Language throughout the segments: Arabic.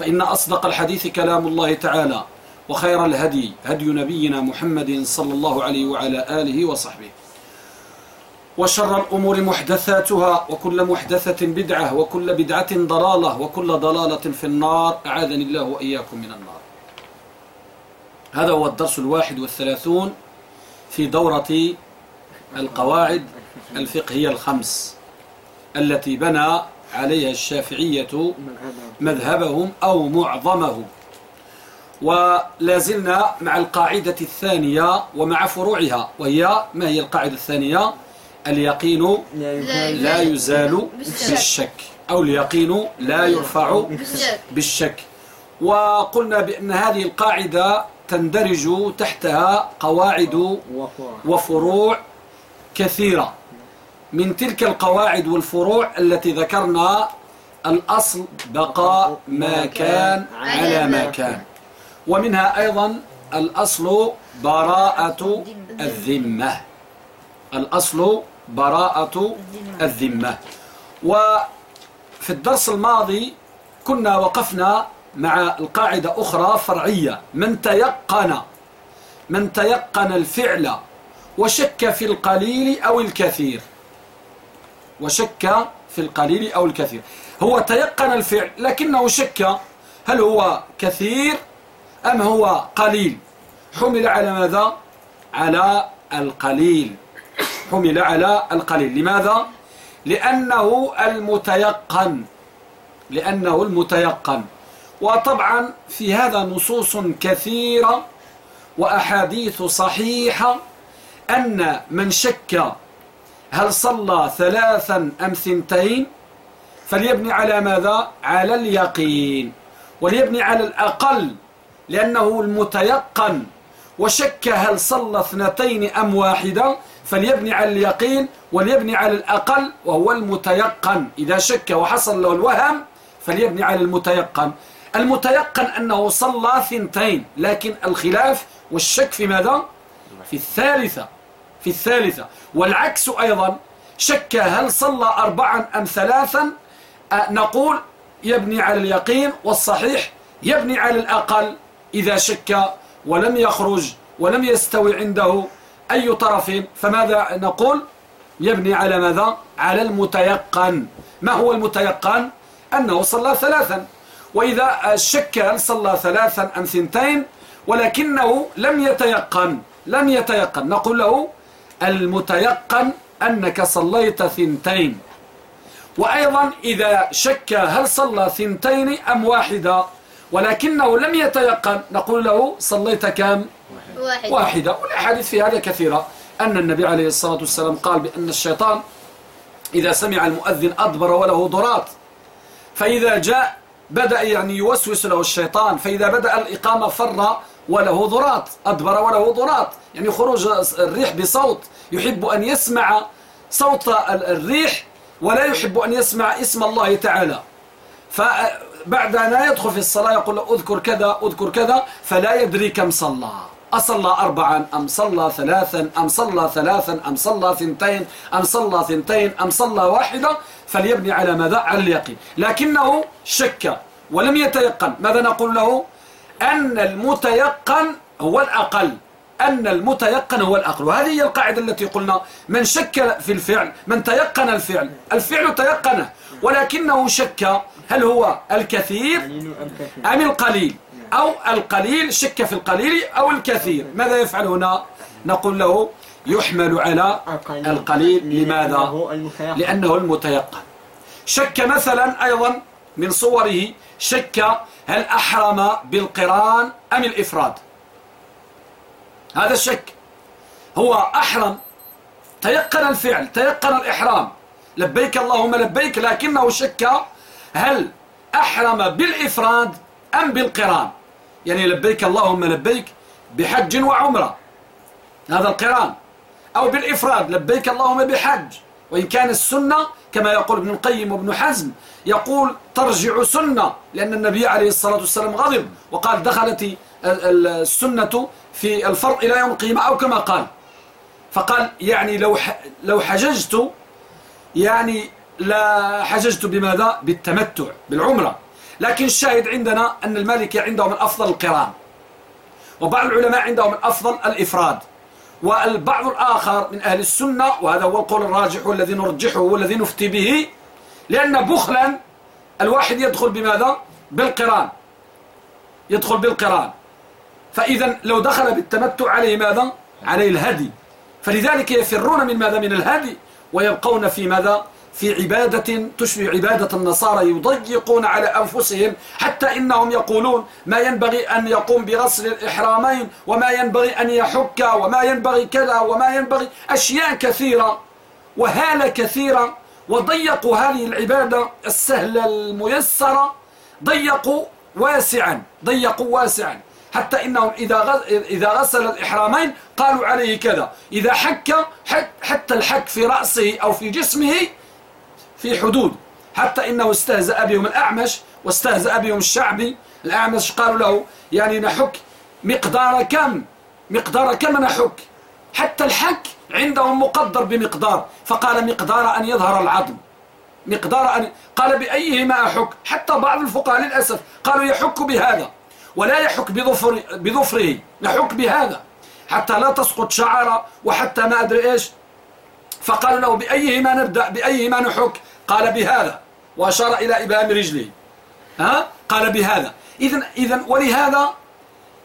فإن أصدق الحديث كلام الله تعالى وخير الهدي هدي نبينا محمد صلى الله عليه وعلى آله وصحبه. وشر الأمور محدثاتها وكل محدثة بدعة وكل بدعة ضلالة وكل ضلالة في النار. أعاذني الله وإياكم من النار. هذا هو الدرس الواحد والثلاثون في دورة القواعد الفقهية الخمس التي بنى عليها الشافعية مذهبهم أو معظمه ولا زلنا مع القاعدة الثانية ومع فروعها وهي ما هي القاعدة الثانية؟ اليقين لا يزال بالشك أو اليقين لا يرفع بالشك. وقلنا بأن هذه القاعدة تندرج تحتها قواعد وفروع كثيرة. من تلك القواعد والفروع التي ذكرنا الأصل بقاء ما كان على ما كان. ومنها أيضا الأصل براءة الذمة. الأصل براءة الذمة. وفي الدرس الماضي كنا وقفنا مع القاعدة أخرى فرعية. من تيقن من تيقن الفعل وشك في القليل أو الكثير. وشك في القليل أو الكثير. هو تيقن الفعل لكنه شك هل هو كثير أم هو قليل. حمل على ماذا؟ على القليل. حمل على القليل. لماذا؟ لأنه المتيقن. لأنه المتيقن. وطبعا في هذا نصوص كثيرة وأحاديث صحيحة أن من شك هل صلى ثلاثا أم ثنتين فليبني على ماذا؟ على اليقين. وليبني على الأقل لأنه المتيقن. وشك هل صلى اثنتين أم واحدة فليبني على اليقين وليبني على الأقل وهو المتيقن. إذا شك وحصل له الوهم فليبني على المتيقن. المتيقن أنه صلى ثنتين لكن الخلاف والشك في ماذا؟ في الثالثة. في الثالثة. والعكس أيضا شك هل صلى أربعا أم ثلاثا؟ نقول يبني على اليقين والصحيح يبني على الأقل إذا شك ولم يخرج ولم يستوي عنده أي طرف. فماذا نقول؟ يبني على ماذا؟ على المتيقن. ما هو المتيقن؟ أنه صلى ثلاثا. وإذا شك هل صلى ثلاثا أم ثنتين؟ ولكنه لم يتيقن لم يتيقن. نقول له المتيقن أنك صليت ثنتين. وأيضا إذا شك هل صلى ثنتين أم واحدة ولكنه لم يتيقن نقول له صليت كم؟ واحدة, واحدة. والأحاديث في هذا كثيرة. أن النبي عليه الصلاة والسلام قال بأن الشيطان إذا سمع المؤذن أدبر وله ضرات. فإذا جاء بدأ يعني يوسوس له الشيطان. فإذا بدأ الإقامة فر وله ضرات. أدبر وله ضرات. يعني خروج الريح بصوت. يحب أن يسمع صوت الريح ولا يحب أن يسمع اسم الله تعالى. فبعد أن يدخل في الصلاة يقول أذكر كذا أذكر كذا فلا يدري كم صلى. أصلى أربعا أم صلى ثلاثا أم صلى ثلاثا أم صلى ثنتين أم صلى ثنتين أم صلى واحدة فليبني على ماذا؟ على اليقين. لكنه شك ولم يتيقن. ماذا نقول له؟ أن المتيقن هو الأقل. أن المتيقن هو الأقل. وهذه هي القاعدة التي قلنا من شك في الفعل من تيقن الفعل. الفعل تيقنه ولكنه شك هل هو الكثير أم القليل. أو القليل شك في القليل أو الكثير. ماذا يفعل هنا؟ نقول له يحمل على القليل. لماذا؟ لأنه المتيقن. شك مثلا أيضا من صوره شك هل أحرم بالقران أم الإفراد. هذا الشك. هو أحرم. تيقن الفعل تيقن الإحرام. لبيك اللهم لبيك لكنه شك هل أحرم بالإفراد أم بالقران. يعني لبيك اللهم لبيك بحج وعمرة. هذا القران. أو بالإفراد لبيك اللهم بحج. وإن كان السنة كما يقول ابن القيم وابن حزم يقول ترجع سنة لأن النبي عليه الصلاة والسلام غضب وقال دخلت السنة في الفرض إلى يوم القيامة أو كما قال. فقال يعني لو لو حججت يعني لا حججت بماذا؟ بالتمتع بالعمرة. لكن الشاهد عندنا أن المالكي عنده من أفضل القران. وبعض العلماء عنده من أفضل الإفراد. والبعض الآخر من أهل السنة وهذا هو القول الراجح والذي نرجحه والذي نفتي به لأن بخلا الواحد يدخل بماذا؟ بالقران. يدخل بالقران. فإذا لو دخل بالتمتع عليه ماذا؟ عليه الهدي. فلذلك يفرون من ماذا؟ من الهدي ويبقون في ماذا؟ في عبادة تشبه عبادة النصارى يضيقون على أنفسهم حتى إنهم يقولون ما ينبغي أن يقوم بغسل الإحرامين وما ينبغي أن يحك وما ينبغي كذا وما ينبغي أشياء كثيرة وهالة كثيرة وضيقوا هذه العبادة السهلة الميسرة ضيقوا واسعا ضيقوا واسعا. حتى إنهم إذا إذا غسل الإحرامين قالوا عليه كذا. إذا حك حتى الحك في رأسه أو في جسمه في حدود. حتى إنه استهزأ بهم الأعمش واستهزأ بهم الشعبي. الأعمش قالوا له يعني نحك مقدار كم؟ مقدار كم نحك؟ حتى الحك عندهم مقدر بمقدار. فقال مقدار أن يظهر العظم. مقدار أن قال بأيهما أحك؟ حتى بعض الفقهاء للأسف قالوا يحك بهذا. ولا يحك بظفر بظفره. يحك بهذا. حتى لا تسقط شعره وحتى ما أدري إيش. فقالوا له بأيهما نبدأ؟ بأيهما نحك؟ قال بهذا. وأشار إلى إبهام رجله. ها؟ قال بهذا. إذن, إذن ولهذا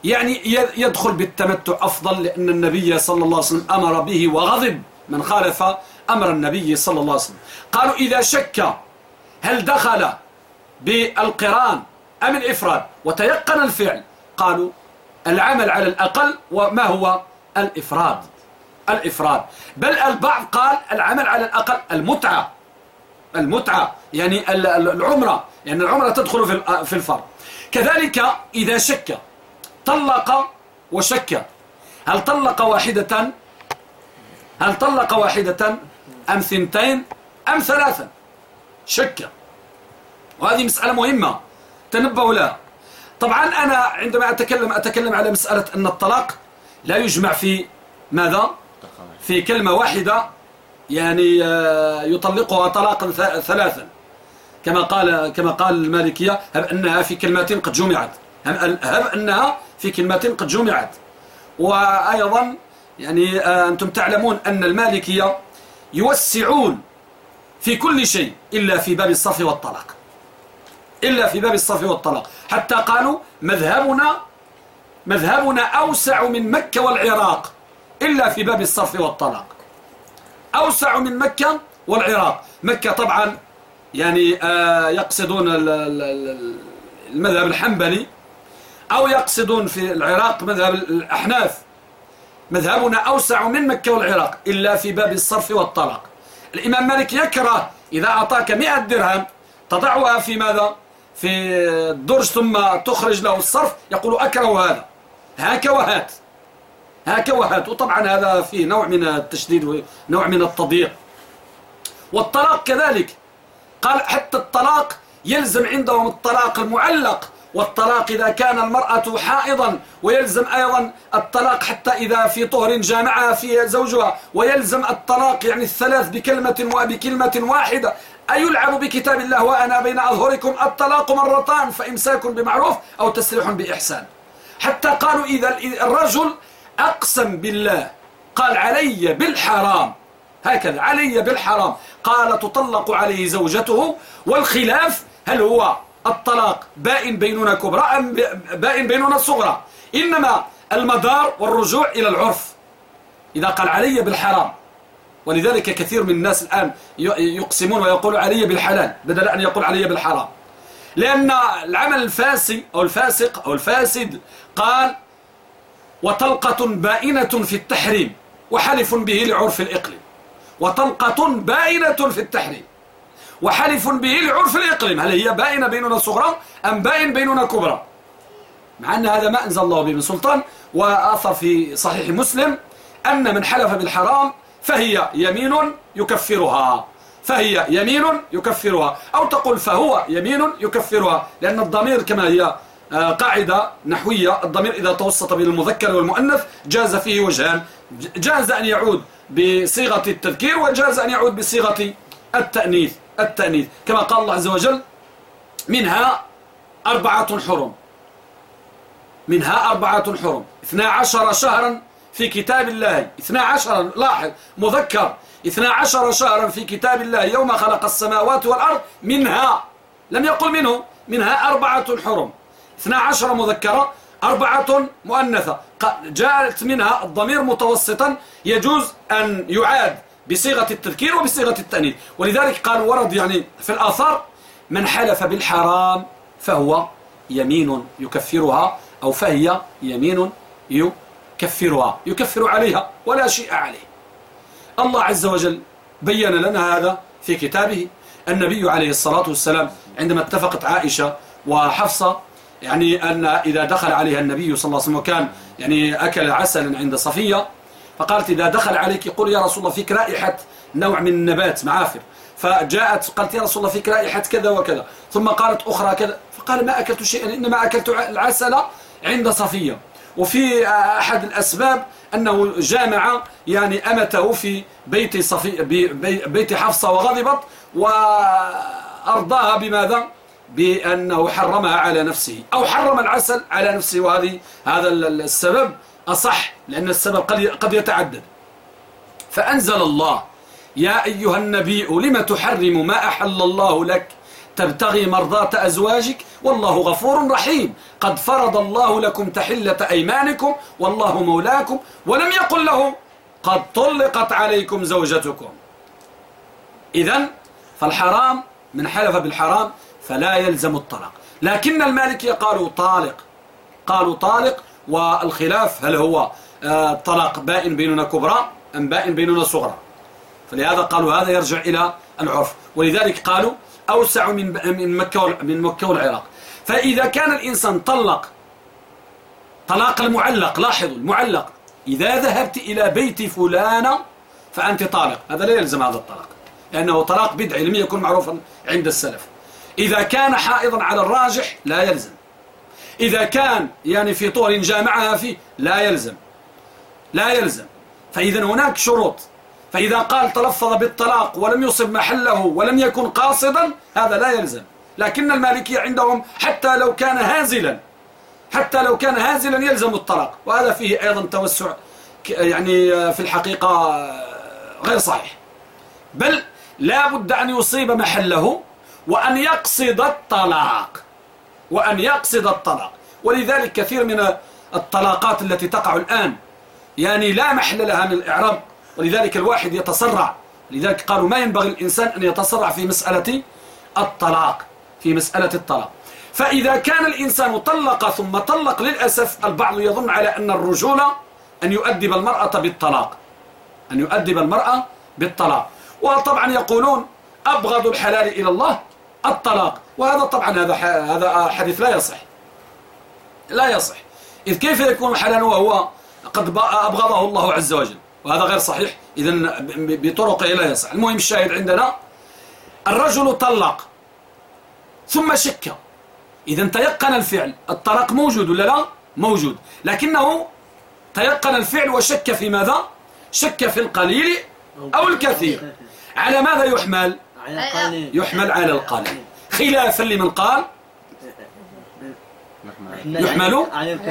يعني يدخل بالتمتع أفضل لأن النبي صلى الله عليه وسلم أمر به وغضب. من خالف أمر النبي صلى الله عليه وسلم. قالوا إذا شك هل دخل بالقرآن؟ أم الإفراد؟ وتيقن الفعل. قالوا العمل على الأقل وما هو؟ الإفراد. الإفراد. بل البعض قال العمل على الأقل المتعة. المتعة يعني العمرة. يعني العمرة تدخل في الفرض كذلك إذا شك طلق وشك. هل طلق واحدة؟ هل طلق واحدة أم ثنتين أم ثلاثا شك. وهذه مسألة مهمة. تنبهوا لها طبعا أنا عندما أتكلم أتكلم على مسألة أن الطلاق لا يجمع في ماذا؟ في كلمة واحدة يعني آه، يطلقها طلاقا ثلاثا. كما قال كما قال المالكية هب أنها في كلمات قد جمعت. هب أنها في كلمات قد جمعت. وأيضا يعني آه، أنتم تعلمون أن المالكية يوسعون في كل شيء إلا في باب الصف والطلاق. إلا في باب الصف والطلاق. حتى قالوا مذهبنا مذهبنا أوسع من مكة والعراق إلا في باب الصرف والطلاق. أوسع من مكة والعراق. مكة طبعا يعني آه، يقصدون المذهب الحنبلي أو يقصدون في العراق مذهب الأحناف. مذهبنا أوسع من مكة والعراق إلا في باب الصرف والطلاق. الإمام مالك يكره إذا أعطاك مئة درهم تضعها في ماذا؟ في الدرج ثم تخرج له الصرف يقول أكره هذا. هاك وهات. هاك وهات. وطبعا هذا فيه نوع من التشديد ونوع من التضييق. والطلاق كذلك. قال حتى الطلاق يلزم عندهم الطلاق المعلق. والطلاق إذا كان المرأة حائضا ويلزم أيضا الطلاق حتى إذا في طهر جامعها في زوجها. ويلزم الطلاق يعني الثلاث بكلمة وبكلمة واحدة. أيلعب بكتاب الله وأنا بين أظهركم الطلاق مرتان فإمساك بمعروف أو تسريح بإحسان. حتى قالوا إذا الرجل أقسم بالله قال علي بالحرام. هكذا علي بالحرام. قال تطلق عليه زوجته والخلاف هل هو الطلاق بائن بيننا كبرى أم بائن بيننا صغرى؟ إنما المدار والرجوع إلى العرف. إذا قال علي بالحرام ولذلك كثير من الناس الآن يقسمون ويقول علي بالحلال بدل أن يقول علي بالحرام. لأن العمل الفاسد أو الفاسق أو الفاسد قال وطلقة بائنة في التحريم وحلف به لعرف الإقليم. وطلقة بائنة في التحريم وحلف به لعرف الإقليم. هل هي بائنة بيننا صغرى أم بائن بيننا كبرى؟ مع أن هذا ما أنزل الله به من سلطان وآثر في صحيح مسلم أن من حلف بالحرام فهي يمين يكفرها. فهي يمين يكفرها. أو تقول فهو يمين يكفرها. لأن الضمير كما هي آه، قاعدة نحوية. الضمير إذا توسط بين المذكر والمؤنث جاز فيه وجهان. جاز أن يعود بصيغة التذكير وجاز أن يعود بصيغة التأنيث. التأنيث. كما قال الله عز وجل منها أربعة حرم. منها أربعة حرم. اثنا عشر شهرا في كتاب الله. اثنا عشر لاحظ مذكر. اثنا عشر شهرا في كتاب الله يوم خلق السماوات والأرض منها لم يقل منه منها أربعة حرم. اثنا عشر مذكرة أربعة مؤنثة. جاءت منها الضمير متوسطا يجوز أن يعاد بصيغة التذكير وبصيغة التأنيث. ولذلك قال ورد يعني في الآثار من حلف بالحرام فهو يمين يكفرها أو فهي يمين يكفرها يكفر عليها ولا شيء عليه. الله عز وجل بين لنا هذا في كتابه. النبي عليه الصلاة والسلام عندما اتفقت عائشة وحفصة يعني أن إذا دخل عليها النبي صلى الله عليه وسلم وكان يعني أكل عسلا عند صفية فقالت إذا دخل عليك يقول يا رسول الله فيك رائحة نوع من النبات معافر. فجاءت قالت يا رسول الله فيك رائحة كذا وكذا. ثم قالت أخرى كذا. فقال ما أكلت شيئا إنما أكلت العسل عند صفية. وفي أحد الأسباب أنه جامع يعني أمته في بيت, صفي بيت حفصة وغضبت وأرضاها بماذا؟ بأنه حرمها على نفسه أو حرم العسل على نفسه وهذه هذا السبب أصح لأن السبب قد يتعدد فأنزل الله يا أيها النبي لم تحرم ما أحل الله لك تبتغي مرضاة أزواجك والله غفور رحيم. قد فرض الله لكم تحلة أيمانكم والله مولاكم ولم يقل له قد طلقت عليكم زوجتكم. إذا فالحرام من حلف بالحرام فلا يلزم الطلاق. لكن المالكية قالوا طالق. قالوا طالق والخلاف هل هو آه، طلاق بائن بيننا كبرى أم بائن بيننا صغرى. فلهذا قالوا هذا يرجع إلى العرف. ولذلك قالوا أوسع من من مكة من مكة والعراق. فإذا كان الإنسان طلق طلاق المعلق لاحظوا المعلق إذا ذهبت إلى بيت فلانة فأنت طالق. هذا لا يلزم هذا الطلاق لأنه طلاق بدعي لم يكن معروفا عند السلف. إذا كان حائضا على الراجح لا يلزم. إذا كان يعني في طول جامعها فيه لا يلزم. لا يلزم. فإذا هناك شروط فإذا قال تلفظ بالطلاق ولم يصب محله ولم يكن قاصدا هذا لا يلزم. لكن المالكية عندهم حتى لو كان هازلا حتى لو كان هازلا يلزم الطلاق. وهذا فيه أيضا توسع يعني في الحقيقة غير صحيح. بل لا بد أن يصيب محله وأن يقصد الطلاق. وأن يقصد الطلاق. ولذلك كثير من الطلاقات التي تقع الآن يعني لا محل لها من الإعراب. ولذلك الواحد يتسرع. لذلك قالوا ما ينبغي الإنسان أن يتسرع في مسألة الطلاق في مسألة الطلاق. فإذا كان الإنسان طلق ثم طلق للأسف البعض يظن على أن الرجولة أن يؤدب المرأة بالطلاق. أن يؤدب المرأة بالطلاق. وطبعا يقولون أبغض الحلال إلى الله الطلاق. وهذا طبعا هذا هذا حديث لا يصح. لا يصح. إذ كيف يكون حلالا وهو قد أبغضه الله عز وجل؟ وهذا غير صحيح. إذا بطرقه لا يصح المهم الشاهد عندنا الرجل طلق ثم شك. إذا تيقن الفعل. الطلاق موجود ولا لا؟ موجود. لكنه تيقن الفعل وشك في ماذا؟ شك في القليل أو الكثير. على ماذا يحمل؟ يحمل على القليل. خلافا لمن قال؟ يحمل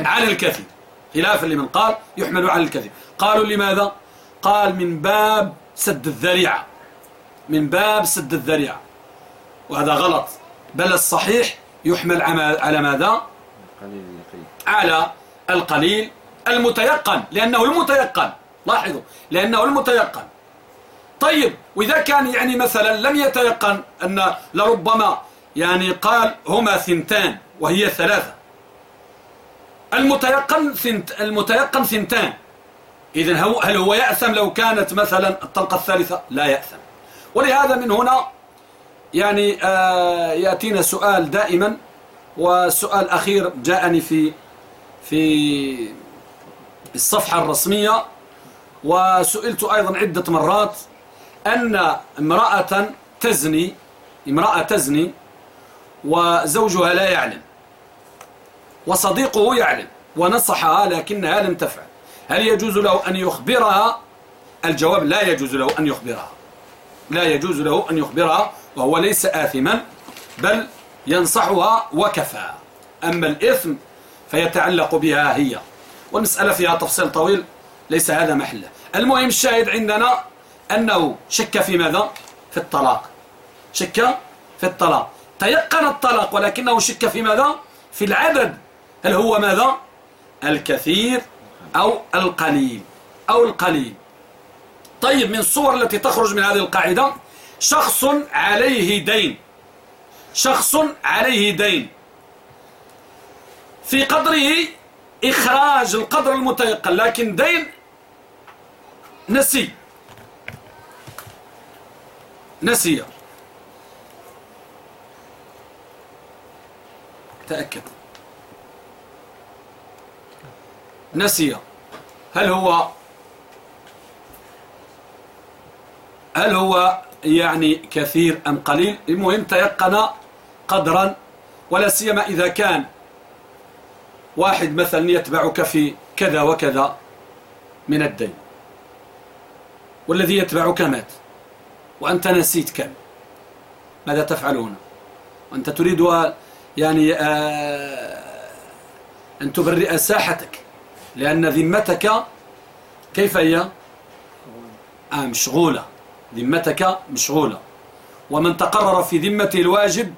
على الكثير. خلافا لمن قال؟ يحمل على الكثير. قالوا لماذا؟ قال من باب سد الذريعة. من باب سد الذريعة. وهذا غلط. بل الصحيح يحمل على ماذا؟ على القليل المتيقن. لأنه المتيقن. لاحظوا. لأنه المتيقن. طيب وإذا كان يعني مثلا لم يتيقن أن لربما يعني قال هما ثنتان وهي ثلاثة. المتيقن ثنت المتيقن ثنتان. إذا هل هو يأثم لو كانت مثلا الطلقة الثالثة؟ لا يأثم. ولهذا من هنا يعني آه يأتينا سؤال دائما والسؤال أخير جاءني في في الصفحة الرسمية وسئلت أيضا عدة مرات أن امرأة تزني امرأة تزني وزوجها لا يعلم وصديقه يعلم ونصحها لكنها لم تفعل. هل يجوز له أن يخبرها؟ الجواب لا يجوز له أن يخبرها. لا يجوز له أن يخبرها وهو ليس آثما بل ينصحها وكفى. أما الإثم فيتعلق بها هي. والمسألة فيها تفصيل طويل ليس هذا محله المهم الشاهد عندنا أنه شك في ماذا؟ في الطلاق. شك في الطلاق. تيقن الطلاق ولكنه شك في ماذا؟ في العدد. هل هو ماذا؟ الكثير أو القليل أو القليل. طيب من الصور التي تخرج من هذه القاعدة شخص عليه دين. شخص عليه دين. في قدره إخراج القدر المتيقن لكن دين نسي. نسي. تأكد. نسي. هل هو هل هو يعني كثير أم قليل؟ المهم تيقن قدرا ولا سيما إذا كان واحد مثلا يتبعك في كذا وكذا من الدين. والذي يتبعك مات وأنت نسيت كم ماذا تفعل هنا وأنت تريد يعني آه أن تبرئ ساحتك. لأن ذمتك كيف هي؟ آه مشغولة. ذمتك مشغولة. ومن تقرر في ذمته الواجب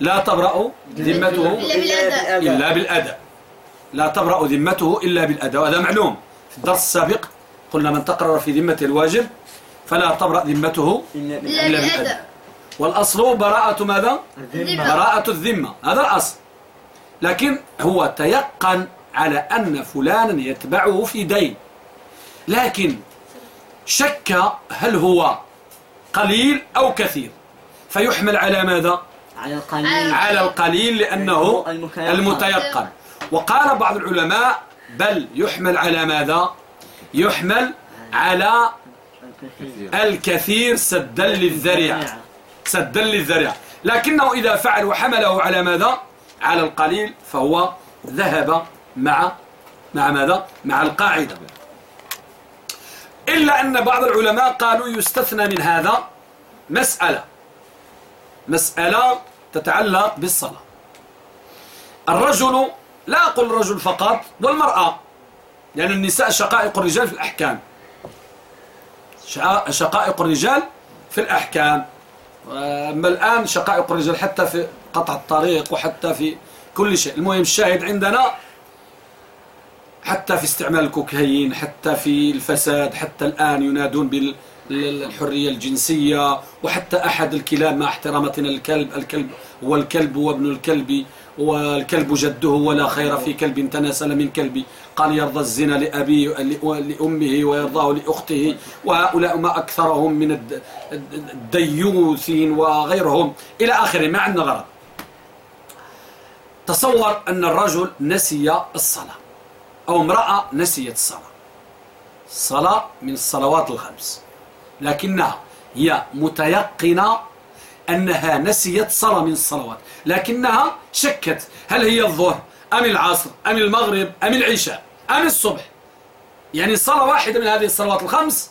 لا تبرأ ذمته إلا بالأداء. لا تبرأ ذمته إلا بالأداء. وهذا معلوم. في الدرس السابق قلنا من تقرر في ذمته الواجب فلا تبرأ ذمته إلا بالأداء. والأصل براءة ماذا؟ براءة الذمة. هذا الأصل. لكن هو تيقن على أن فلانا يتبعه في دين. لكن شك هل هو قليل أو كثير. فيحمل على ماذا؟ على القليل. على القليل لأنه المتيقن. وقال بعض العلماء بل يحمل على ماذا؟ يحمل على الكثير سدا للذريعة. سدا للذريعة. لكنه إذا فعل وحمله على ماذا؟ على القليل فهو ذهب مع مع ماذا؟ مع القاعدة. إلا أن بعض العلماء قالوا يستثنى من هذا مسألة. مسألة تتعلق بالصلاة. الرجل لا أقول الرجل فقط والمرأة. لأن يعني النساء شقائق الرجال في الأحكام. شقائق الرجال في الأحكام. أما الآن شقائق الرجال حتى في قطع الطريق وحتى في كل شيء. المهم الشاهد عندنا حتى في استعمال الكوكايين حتى في الفساد حتى الآن ينادون بالحرية الجنسية وحتى أحد الكلاب مع احترامتنا الكلب الكلب هو الكلب وابن الكلب والكلب جده ولا خير في كلب تناسل من كلب. قال يرضى الزنا لأبيه لأمه ويرضاه لأخته وهؤلاء ما أكثرهم من الديوثين وغيرهم. إلى آخره ما عندنا غرض. تصور أن الرجل نسي الصلاة. أو امرأة نسيت الصلاة. الصلاة من الصلوات الخمس. لكنها هي متيقنة أنها نسيت صلاة من الصلوات. لكنها شكت. هل هي الظهر؟ أم العصر؟ أم المغرب؟ أم العشاء؟ أم الصبح؟ يعني صلاة واحدة من هذه الصلوات الخمس.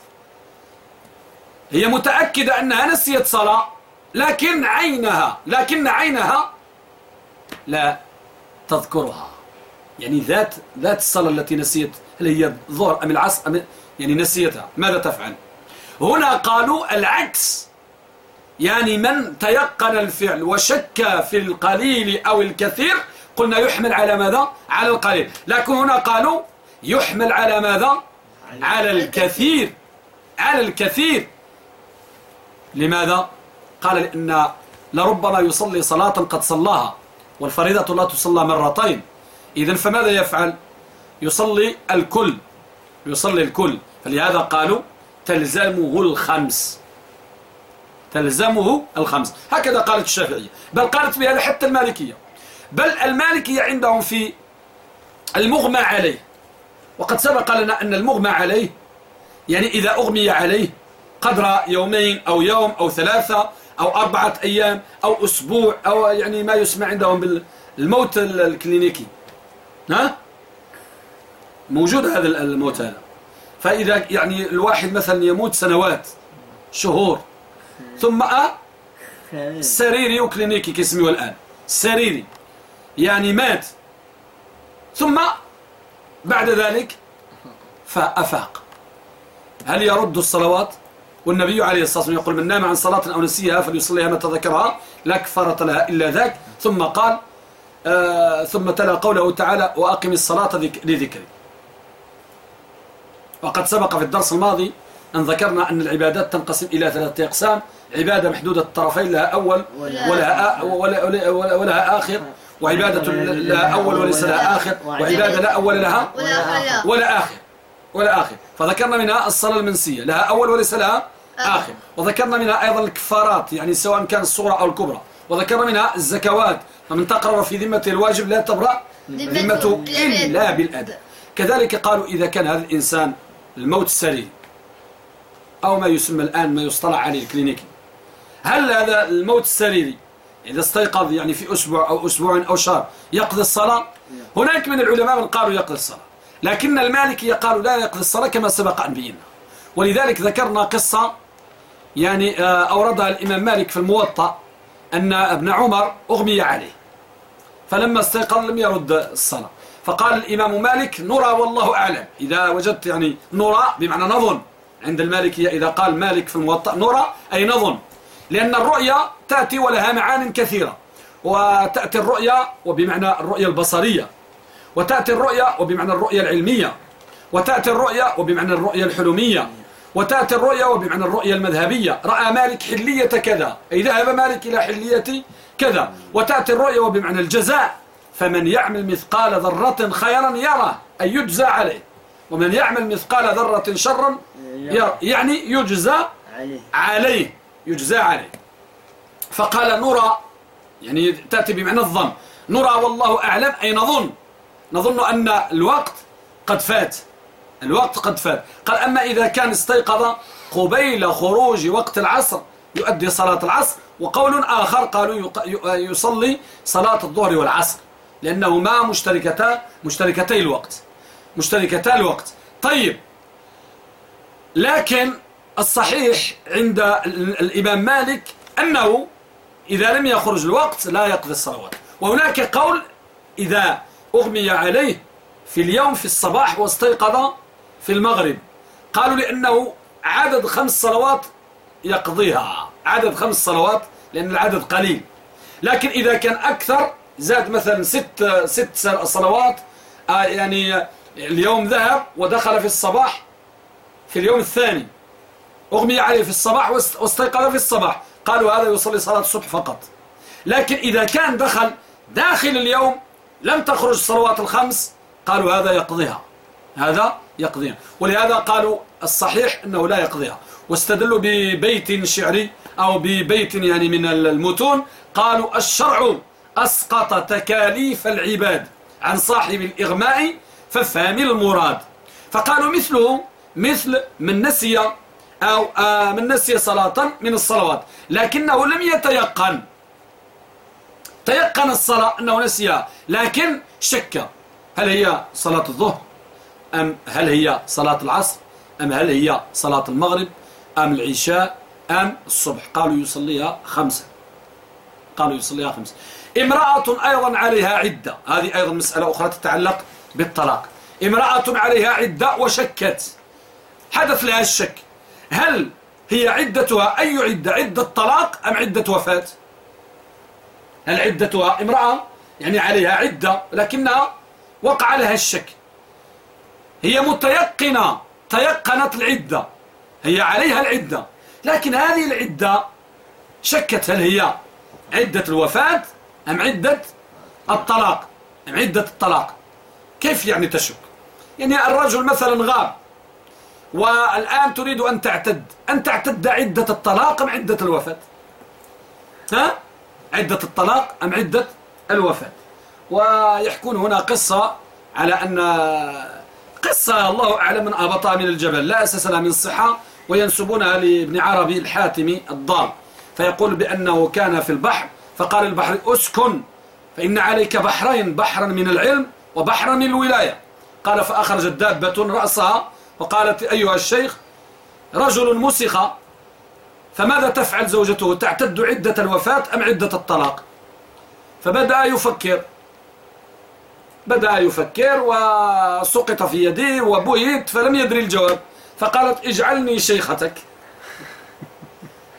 هي متأكدة أنها نسيت صلاة لكن عينها لكن عينها لا تذكرها. يعني ذات ذات الصلاة التي نسيت هل هي الظهر أم العصر؟ أم يعني نسيتها. ماذا تفعل؟ هنا قالوا العكس. يعني من تيقن الفعل وشك في القليل أو الكثير قلنا يحمل على ماذا؟ على القليل. لكن هنا قالوا يحمل على ماذا؟ على الكثير. على الكثير. لماذا؟ قال لأن لربما يصلي صلاة قد صلاها والفريضة لا تصلى مرتين. إذن فماذا يفعل؟ يصلي الكل. يصلي الكل. فلهذا قالوا تلزمه الخمس. تلزمه الخمس. هكذا قالت الشافعية. بل قالت بهذا حتى المالكية. بل المالكية عندهم في المغمى عليه. وقد سبق لنا أن المغمى عليه يعني إذا أغمي عليه قدر يومين أو يوم أو ثلاثة أو أربعة أيام أو أسبوع أو يعني ما يسمى عندهم بالموت الكلينيكي. ها؟ موجود هذا الموت هذا. فإذا يعني الواحد مثلا يموت سنوات شهور ثم سريري وكلينيكي كيسميوه الآن سريري. يعني مات. ثم بعد ذلك فأفاق. هل يرد الصلوات؟ والنبي عليه الصلاة والسلام يقول من نام عن صلاة أو نسيها فليصليها متى ذكرها لا كفارة لها إلا ذاك. ثم قال آه ثم تلا قوله تعالى وأقم الصلاة لذكري. وقد سبق في الدرس الماضي أن ذكرنا أن العبادات تنقسم إلى ثلاثة أقسام عبادة محدودة الطرفين لها أول ولها, ولها, ولها آخر. وعبادة لها أول وليس لها آخر. وعبادة لا أول لها ولا آخر. ولا آخر. فذكرنا منها الصلاة المنسية. لها أول وليس لها آخر. وذكرنا منها أيضا الكفارات يعني سواء كان الصورة أو الكبرى. وذكرنا منها الزكوات. فمن تقرر في ذمة الواجب لا تبرأ ذمته إلا بالأداء كذلك قالوا إذا كان هذا الإنسان الموت السريري أو ما يسمى الآن ما يصطلح عليه الكلينيكي هل هذا الموت السريري إذا استيقظ يعني في أسبوع أو أسبوع أو شهر يقضي الصلاة؟ هناك من العلماء من قالوا يقضي الصلاة لكن المالكي قالوا لا يقضي الصلاة كما سبق أن بينا ولذلك ذكرنا قصة يعني آه، أوردها الإمام مالك في الموطأ أن ابن عمر أغمي عليه. فلما استيقظ لم يرد الصلاة. فقال الإمام مالك نرى والله أعلم. إذا وجدت يعني نرى بمعنى نظن. عند المالكية إذا قال مالك في الموطأ نرى أي نظن. لأن الرؤيا تأتي ولها معان كثيرة. وتأتي الرؤيا وبمعنى الرؤيا البصرية. وتأتي الرؤيا وبمعنى الرؤيا العلمية. وتأتي الرؤيا وبمعنى الرؤيا الحلمية. وتأتي الرؤيا وبمعنى الرؤيا المذهبية. رأى مالك حلية كذا. أي ذهب مالك إلى حلية كذا. وتأتي الرؤيا وبمعنى الجزاء. فمن يعمل مثقال ذرة خيرا يرى أي يجزى عليه. ومن يعمل مثقال ذرة شرا يعني يجزى عليه. يجزى عليه. فقال نرى يعني تأتي بمعنى الظن. نرى والله أعلم أي نظن. نظن أن الوقت قد فات. الوقت قد فات. قال أما إذا كان استيقظ قبيل خروج وقت العصر يؤدي صلاة العصر وقول آخر قالوا يصلي صلاة الظهر والعصر لأنهما مشتركتا مشتركتي الوقت مشتركتا الوقت. طيب لكن الصحيح عند الإمام مالك أنه إذا لم يخرج الوقت لا يقضي الصلوات. وهناك قول إذا أغمي عليه في اليوم في الصباح واستيقظ في المغرب قالوا لأنه عدد خمس صلوات يقضيها. عدد خمس صلوات لأن العدد قليل. لكن إذا كان أكثر زاد مثلا ست, ست صلوات آه، يعني اليوم ذهب ودخل في الصباح في اليوم الثاني. أغمي عليه في الصباح واستيقظ في الصباح. قالوا هذا يصلي صلاة الصبح فقط. لكن إذا كان دخل داخل اليوم لم تخرج الصلوات الخمس قالوا هذا يقضيها. هذا يقضيها. ولهذا قالوا الصحيح أنه لا يقضيها. واستدلوا ببيت شعري أو ببيت يعني من المتون قالوا الشرع أسقط تكاليف العباد عن صاحب الإغماء ففهم المراد. فقالوا مثله مثل من نسي أو آه، من نسي صلاة من الصلوات لكنه لم يتيقن. تيقن الصلاة أنه نسيها لكن شك. هل هي صلاة الظهر؟ أم هل هي صلاة العصر؟ أم هل هي صلاة المغرب؟ أم العشاء أم الصبح. قالوا يصليها خمسة. قالوا يصليها خمسة. امرأة أيضا عليها عدة. هذه أيضا مسألة أخرى تتعلق بالطلاق. امرأة عليها عدة وشكت. حدث لها الشك. هل هي عدتها أي عدة؟ عدة طلاق أم عدة وفاة؟ هل عدتها امرأة؟ يعني عليها عدة لكنها وقع لها الشك. هي متيقنة تيقنت العدة. هي عليها العدة. لكن هذه العدة شكت هل هي عدة الوفاة أم عدة الطلاق؟ أم عدة الطلاق؟ كيف يعني تشك؟ يعني الرجل مثلا غاب والآن تريد أن تعتد. أن تعتد عدة الطلاق أم عدة الوفاة؟ ها؟ عدة الطلاق أم عدة الوفاة؟ ويحكون هنا قصة على أن قصة الله أعلم من أبطى من الجبل. لا أساس لها من الصحة وينسبونها لابن عربي الحاتمي الضال فيقول بأنه كان في البحر فقال البحر أسكن فإن عليك بحرين بحرا من العلم وبحرا من الولاية. قال فأخرجت دابة رأسها وقالت أيها الشيخ رجل مسخ فماذا تفعل زوجته؟ تعتد عدة الوفاة أم عدة الطلاق؟ فبدأ يفكر بدأ يفكر وسقط في يديه وبهت فلم يدري الجواب. فقالت اجعلني شيختك.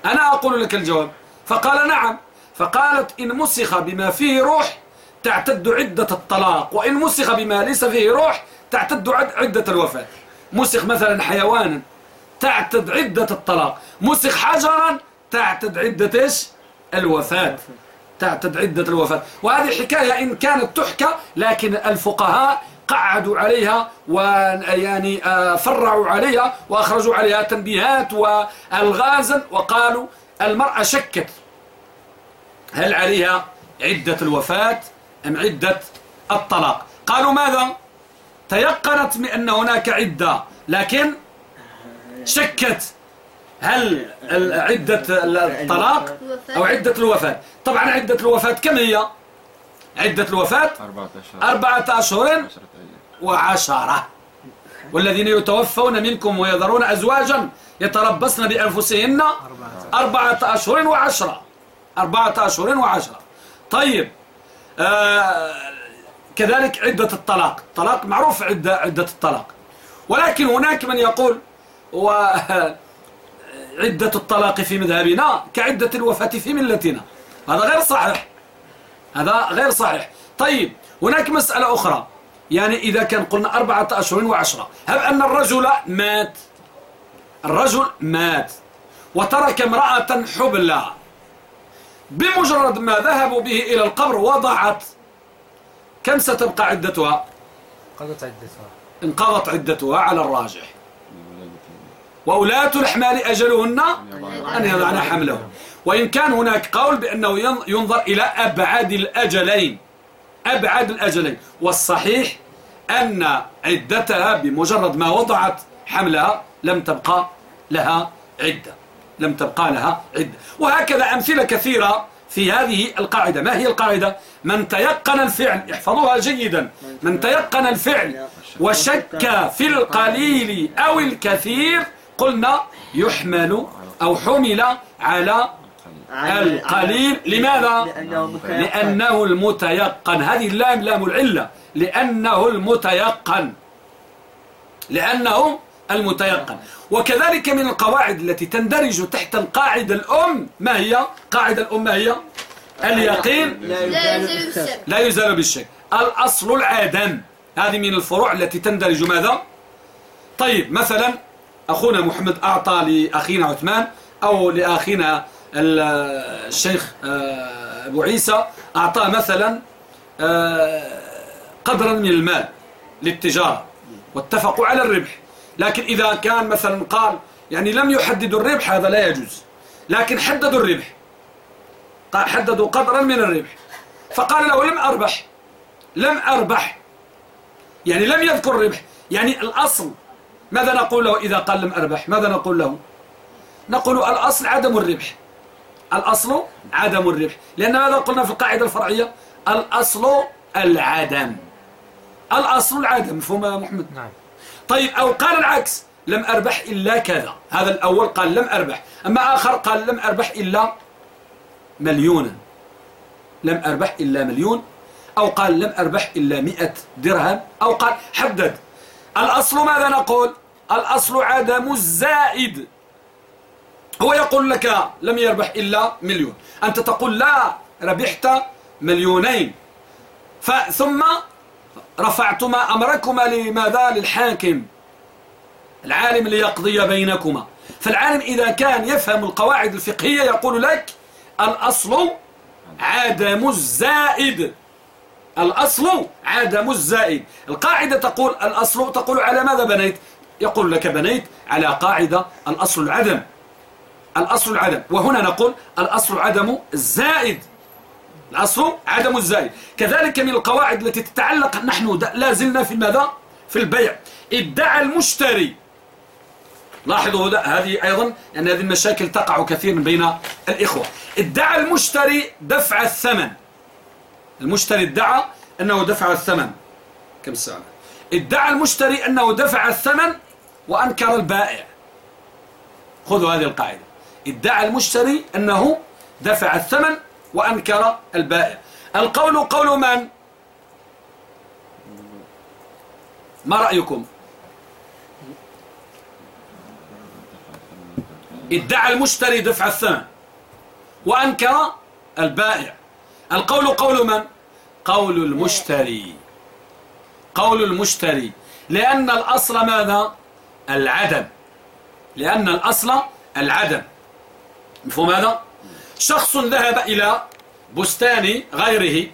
أنا أقول لك الجواب. فقال نعم. فقالت إن مسخ بما فيه روح تعتد عدة الطلاق وإن مسخ بما ليس فيه روح تعتد عدة الوفاة. مسخ مثلا حيوانا تعتد عدة الطلاق. مسخ حجرا تعتد عدة إيش؟ الوفاة. تعتد عدة الوفاة. وهذه حكاية إن كانت تحكى لكن الفقهاء قعدوا عليها ويعني آه، فرعوا عليها وأخرجوا عليها تنبيهات والغازا وقالوا المرأة شكت. هل عليها عدة الوفاة أم عدة الطلاق؟ قالوا ماذا؟ تيقنت بأن هناك عدة لكن شكت. هل عدة الطلاق أو عدة الوفاة؟ طبعا عدة الوفاة كم هي؟ عدة الوفاة؟ أربعة أشهر. وعشرة والذين يتوفون منكم ويذرون أزواجا يتربصن بأنفسهن أربعة أشهر وعشرة. أربعة أشهر وعشرة. طيب آه كذلك عدة الطلاق. الطلاق معروف عدة, عدة الطلاق. ولكن هناك من يقول وعدة الطلاق في مذهبنا كعدة الوفاة في ملتنا. هذا غير صحيح. هذا غير صحيح. طيب هناك مسألة أخرى. يعني إذا كان قلنا أربعة أشهر وعشرة هل أن الرجل مات؟ الرجل مات. وترك امرأة حبلى. بمجرد ما ذهبوا به إلى القبر وضعت كم ستبقى عدتها؟ انقضت عدتها. انقضت عدتها على الراجح. وأولاة الأحمال أجلهن أن يضعن حملهم. وإن كان هناك قول بأنه ينظر إلى أبعاد الأجلين أبعد الأجلين. والصحيح أن عدتها بمجرد ما وضعت حملها لم تبقى لها عدة لم تبقى لها عدة. وهكذا أمثلة كثيرة في هذه القاعدة. ما هي القاعدة؟ من تيقن الفعل احفظوها جيدا. من تيقن الفعل وشك في القليل أو الكثير قلنا يحمل أو حمل على القليل. لماذا؟ لأنه المتيقن. هذه اللام لام العلة. لأنه المتيقن. لأنه المتيقن. وكذلك من القواعد التي تندرج تحت القاعدة الأم. ما هي؟ قاعدة الأم ما هي؟ اليقين. لا يزال بالشك. الأصل العدم هذه من الفروع التي تندرج ماذا؟ طيب مثلا أخونا محمد أعطى لأخينا عثمان أو لأخينا الشيخ آه، أبو عيسى أعطاه مثلا آه، قدرا من المال للتجارة. واتفقوا على الربح. لكن إذا كان مثلا قال يعني لم يحددوا الربح هذا لا يجوز. لكن حددوا الربح. حددوا قدرا من الربح. فقال له لم أربح. لم أربح. يعني لم يذكر الربح. يعني الأصل ماذا نقول له إذا قال لم أربح؟ ماذا نقول له؟ نقول الأصل عدم الربح. الأصل عدم الربح. لأن ماذا قلنا في القاعدة الفرعية الأصل العدم. الأصل العدم مفهوم محمد؟ نعم. طيب أو قال العكس لم أربح إلا كذا. هذا الأول قال لم أربح. أما آخر قال لم أربح إلا مليونا. لم أربح إلا مليون أو قال لم أربح إلا مئة درهم أو قال حدد. الأصل ماذا نقول؟ الأصل عدم الزائد. هو يقول لك لم يربح إلا مليون. أنت تقول لا ربحت مليونين. ثم رفعتما أمركما لماذا؟ للحاكم العالم ليقضي بينكما. فالعالم إذا كان يفهم القواعد الفقهية يقول لك الأصل عدم الزائد. الأصل عدم الزائد. القاعدة تقول الأصل تقول على ماذا بنيت؟ يقول لك بنيت على قاعدة الأصل العدم. الأصل العدم. وهنا نقول الأصل عدم الزائد. الأصل عدم الزائد. كذلك من القواعد التي تتعلق نحن لا زلنا في ماذا؟ في البيع. ادعى المشتري. لاحظوا هذه أيضا أن هذه المشاكل تقع كثيرا بين الإخوة. ادعى المشتري دفع الثمن. المشتري ادعى أنه دفع الثمن. كم ساعة ادعى المشتري أنه دفع الثمن وأنكر البائع. خذوا هذه القاعدة. ادعى المشتري أنه دفع الثمن وأنكر البائع. القول قول من؟ ما رأيكم؟ ادعى المشتري دفع الثمن وأنكر البائع. القول قول من؟ قول المشتري. قول المشتري. لأن الأصل ماذا؟ العدم. لأن الأصل العدم. مفهوم هذا؟ شخص ذهب إلى بستان غيره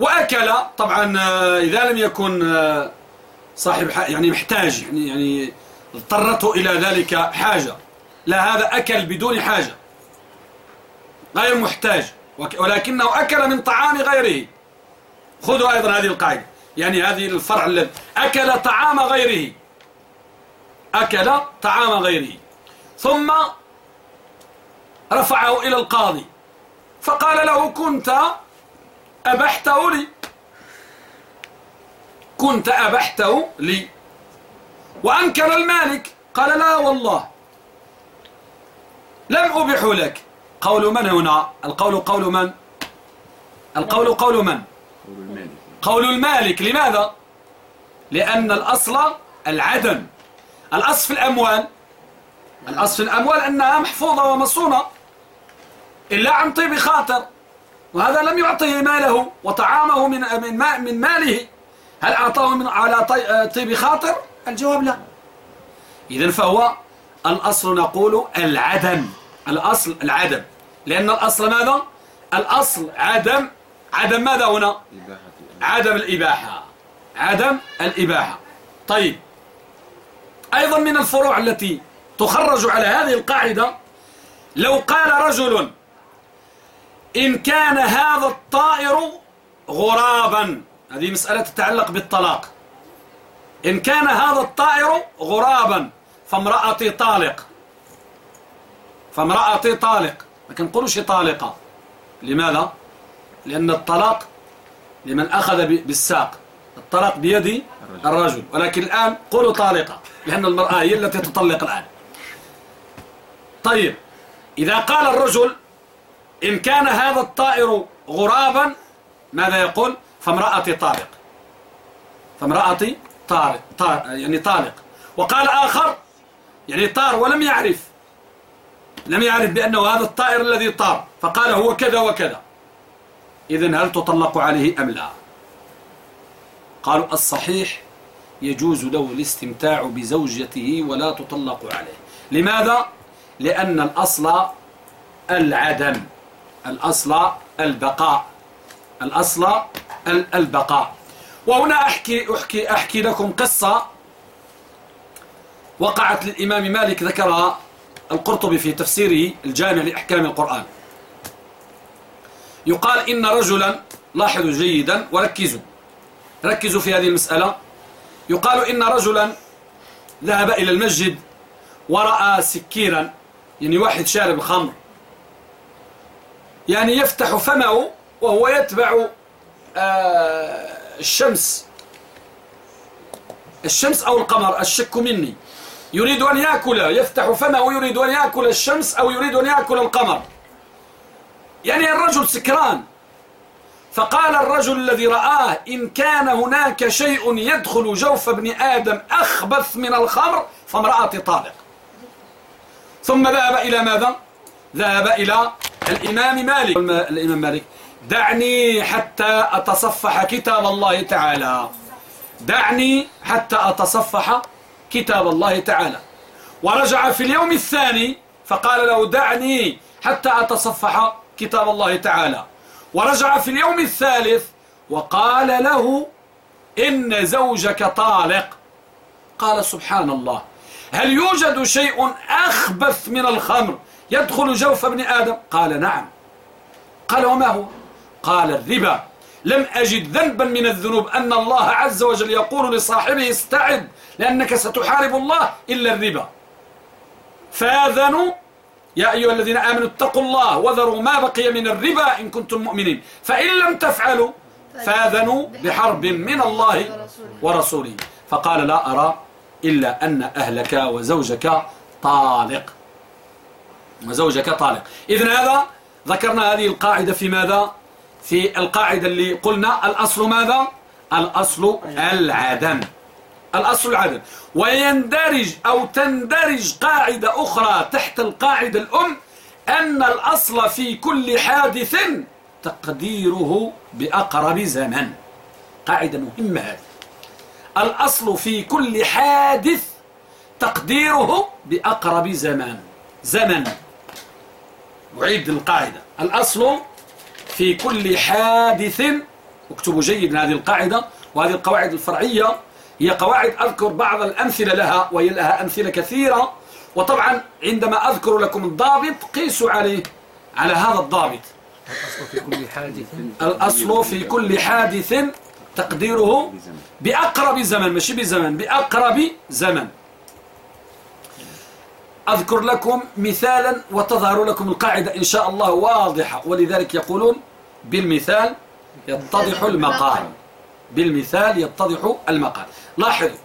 وأكل. طبعا آه، إذا لم يكن آه، صاحب يعني محتاج يعني يعني اضطرته إلى ذلك حاجة. لا هذا أكل بدون حاجة. غير محتاج. ولكنه أكل من طعام غيره. خذوا أيضا هذه القاعدة. يعني هذه الفرع الذي أكل طعام غيره. أكل طعام غيره. ثم رفعه إلى القاضي. فقال له كنت أبحته لي. كنت أبحته لي. وأنكر المالك. قال لا والله. لم أبح لك. قول من هنا؟ القول قول من؟ القول قول من؟ قول المالك. لماذا? لأن الأصل العدم. الأصل في الأموال. الأصل في الأموال أنها محفوظة ومصونة. إلا عن طيب خاطر. وهذا لم يعطيه ماله وطعامه من من, من ماله. هل أعطاه من على طيب خاطر؟ الجواب لا. إذا فهو الأصل نقول العدم. الأصل العدم. لأن الأصل ماذا؟ الأصل عدم عدم ماذا هنا؟ عدم الإباحة. عدم الإباحة. طيب. أيضا من الفروع التي تخرج على هذه القاعدة لو قال رجل إن كان هذا الطائر غرابا. هذه مسألة تتعلق بالطلاق. إن كان هذا الطائر غرابا فامرأتي طالق. فامرأتي طالق. ما نقولش طالقة. لماذا؟ لأن الطلاق لمن أخذ بالساق. الطلاق بيد الرجل. ولكن الآن قولوا طالقة لأن المرأة هي التي تطلق الآن. طيب إذا قال الرجل إن كان هذا الطائر غرابا ماذا يقول؟ فامرأتي طارق. فامرأتي طارق طارق يعني طالق وقال آخر يعني طار ولم يعرف لم يعرف بأنه هذا الطائر الذي طار فقال هو كذا وكذا. إذن هل تطلق عليه أم لا؟ قالوا الصحيح يجوز له الاستمتاع بزوجته ولا تطلق عليه. لماذا؟ لأن الأصل العدم. الأصل البقاء. الأصل البقاء. وهنا أحكي, أحكي, أحكي لكم قصة وقعت للإمام مالك ذكرها القرطبي في تفسيره الجامع لأحكام القرآن. يقال إن رجلا لاحظوا جيدا وركزوا. ركزوا في هذه المسألة. يقال إن رجلا ذهب إلى المسجد ورأى سكيرا يعني واحد شارب الخمر يعني يفتح فمه وهو يتبع آه الشمس. الشمس أو القمر الشك مني. يريد أن يأكل يفتح فمه يريد أن يأكل الشمس أو يريد أن يأكل القمر. يعني الرجل سكران. فقال الرجل الذي رآه إن كان هناك شيء يدخل جوف ابن آدم أخبث من الخمر فامرأة طالق. ثم ذهب إلى ماذا؟ ذهب إلى الإمام مالك. الإمام مالك دعني حتى أتصفح كتاب الله تعالى. دعني حتى أتصفح كتاب الله تعالى. ورجع في اليوم الثاني فقال له دعني حتى أتصفح كتاب الله تعالى. ورجع في اليوم الثالث وقال له إن زوجك طالق. قال سبحان الله هل يوجد شيء أخبث من الخمر يدخل جوف ابن آدم؟ قال نعم. قال وما هو؟ قال الربا. لم أجد ذنبا من الذنوب أن الله عز وجل يقول لصاحبه استعد لأنك ستحارب الله إلا الربا. فآذنوا. يا أيها الذين آمنوا اتقوا الله وذروا ما بقي من الربا إن كنتم مؤمنين. فإن لم تفعلوا فآذنوا بحرب من الله ورسوله. فقال لا أرى إلا أن أهلك وزوجك طالق. وزوجك طالق. إذن هذا ذكرنا هذه القاعدة في ماذا؟ في القاعدة اللي قلنا الأصل ماذا؟ الأصل العدم. الأصل العدم. ويندرج أو تندرج قاعدة أخرى تحت القاعدة الأم أن الأصل في كل حادث تقديره بأقرب زمن. قاعدة مهمة هذه. الأصل في كل حادث تقديره بأقرب زمان زمن. أعيد القاعدة. الأصل في كل حادث اكتبوا جيدا هذه القاعدة وهذه القواعد الفرعية هي قواعد أذكر بعض الأمثلة لها وهي لها أمثلة كثيرة وطبعا عندما أذكر لكم الضابط قيسوا عليه على هذا الضابط. الأصل في كل حادث. الأصل في كل حادث تقديره بأقرب زمن. مش بزمن بأقرب زمن. أذكر لكم مثالا وتظهر لكم القاعدة إن شاء الله واضحة. ولذلك يقولون بالمثال يتضح المقال. بالمثال يتضح المقال. لاحظوا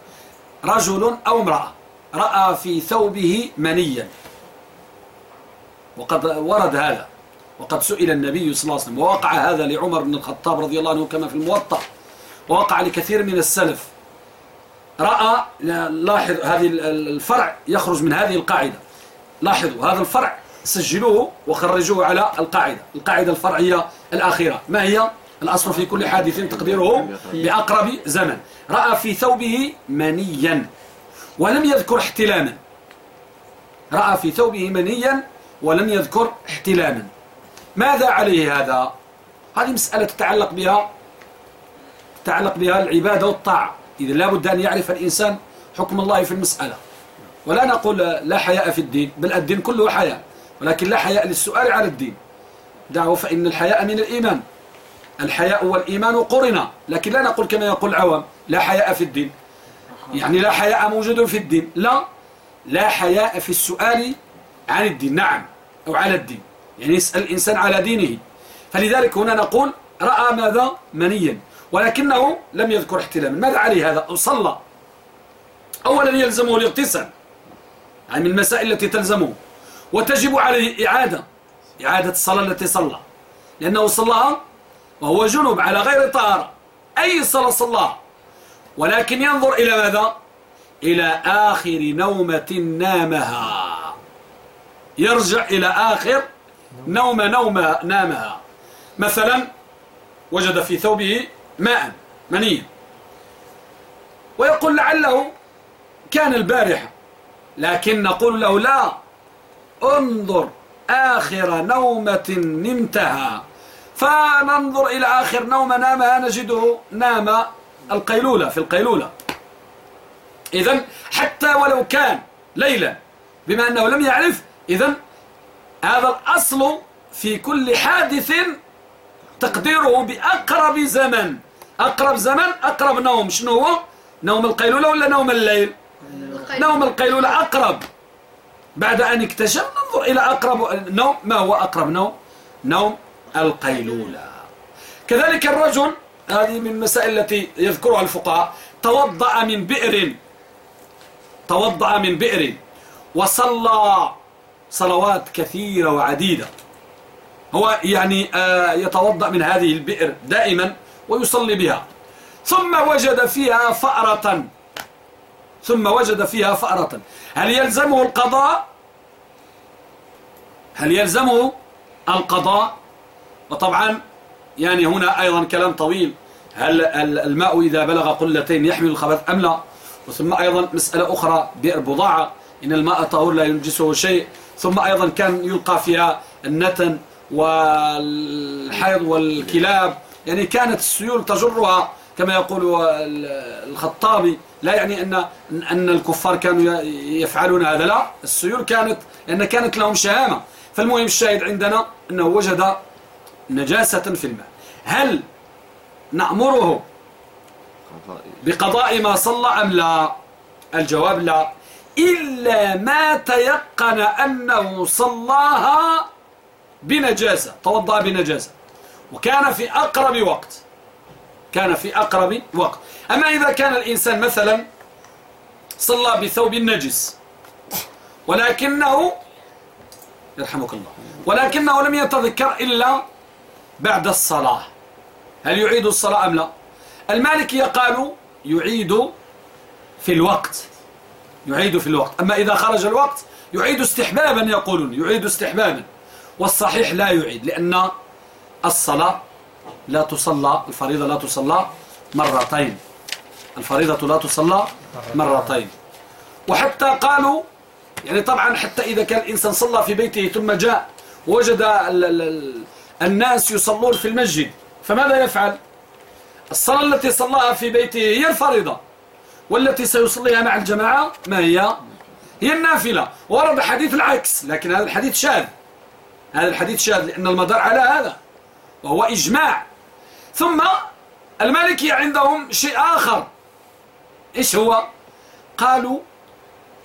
رجل أو امرأة رأى في ثوبه منيا. وقد ورد هذا. وقد سئل النبي صلى الله عليه وسلم. ووقع هذا لعمر بن الخطاب رضي الله عنه كما في الموطأ. ووقع لكثير من السلف. رأى لاحظ هذه الفرع يخرج من هذه القاعدة. لاحظوا هذا الفرع سجلوه وخرجوه على القاعدة. القاعدة الفرعية الأخيرة. ما هي؟ الأصل في كل حادث تقديره بأقرب زمن. رأى في ثوبه منيا ولم يذكر احتلاما. رأى في ثوبه منيا ولم يذكر احتلاما. ماذا عليه هذا؟ هذه مسألة تتعلق بها تتعلق بها العبادة والطاعة. إذا لابد أن يعرف الإنسان حكم الله في المسألة. ولا نقول لا حياء في الدين بل الدين كله حياء ولكن لا حياء للسؤال على الدين. دعوا فإن الحياء من الإيمان. الحياء والإيمان قرنا لكن لا نقول كما يقول العوام لا حياء في الدين. يعني لا حياء موجود في الدين. لا لا حياء في السؤال عن الدين. نعم أو على الدين. يعني يسأل الإنسان على دينه. فلذلك هنا نقول رأى ماذا؟ منيا. ولكنه لم يذكر احتلاما. ماذا عليه هذا؟ صلى. أولا يلزمه الاغتسال. يعني من المسائل التي تلزمه. وتجب عليه إعادة. إعادة الصلاة التي صلى. لأنه صلى وهو جنوب على غير طهارة. أي صلاة صلى ولكن ينظر إلى ماذا؟ إلى آخر نومة نامها. يرجع إلى آخر نوم نوم نامها. مثلا وجد في ثوبه ماء منيا ويقول لعله كان البارحة لكن نقول له لا. انظر آخر نومة نمتها. فننظر إلى آخر نوم نامها نجده نام القيلولة في القيلولة. إذا حتى ولو كان ليلا بما أنه لم يعرف إذا هذا الأصل في كل حادث تقديره بأقرب زمن. أقرب زمن أقرب نوم. شنو هو؟ نوم القيلولة ولا نوم الليل؟ نوم القيلولة أقرب. بعد أن اكتشف ننظر إلى أقرب نوم. ما هو أقرب نوم؟ نوم القيلولة. كذلك الرجل هذه من المسائل التي يذكرها الفقهاء توضأ من بئر. توضأ من بئر وصلى صلوات كثيرة وعديدة. هو يعني آه، يتوضأ من هذه البئر دائما ويصلي بها. ثم وجد فيها فأرة. ثم وجد فيها فأرة. هل يلزمه القضاء؟ هل يلزمه القضاء؟ وطبعا يعني هنا أيضا كلام طويل. هل الماء إذا بلغ قلتين يحمل الخبث أم لا؟ وثم أيضا مسألة أخرى بئر بضاعة. إن الماء طهور لا ينجسه شيء. ثم أيضا كان يلقى فيها النتن. والحيض والكلاب يعني كانت السيول تجرها كما يقول الخطابي لا يعني أن أن الكفار كانوا يفعلون هذا لا السيول كانت لأن كانت لهم شهامة. فالمهم الشاهد عندنا أنه وجد نجاسة في الماء. هل نأمره بقضاء ما صلى أم لا؟ الجواب لا. إلا ما تيقن أنه صلاها بنجاسة توضأ بنجاسة. وكان في أقرب وقت. كان في أقرب وقت. أما إذا كان الإنسان مثلا صلى بثوب نجس ولكنه يرحمك الله ولكنه لم يتذكر إلا بعد الصلاة. هل يعيد الصلاة أم لا؟ المالكية قالوا يعيد في الوقت. يعيد في الوقت. أما إذا خرج الوقت يعيد استحبابا يقولون. يعيد استحبابا. والصحيح لا يعيد لأن الصلاة لا تصلى الفريضة لا تصلى مرتين. الفريضة لا تصلى مرتين. وحتى قالوا يعني طبعا حتى إذا كان الإنسان صلى في بيته ثم جاء وجد الناس يصلون في المسجد فماذا يفعل؟ الصلاة التي صلاها في بيته هي الفريضة والتي سيصليها مع الجماعة ما هي؟ هي النافلة. ورد حديث العكس لكن هذا الحديث شاذ. هذا الحديث شاذ لأن المدار على هذا وهو إجماع. ثم المالكية عندهم شيء آخر. إيش هو؟ قالوا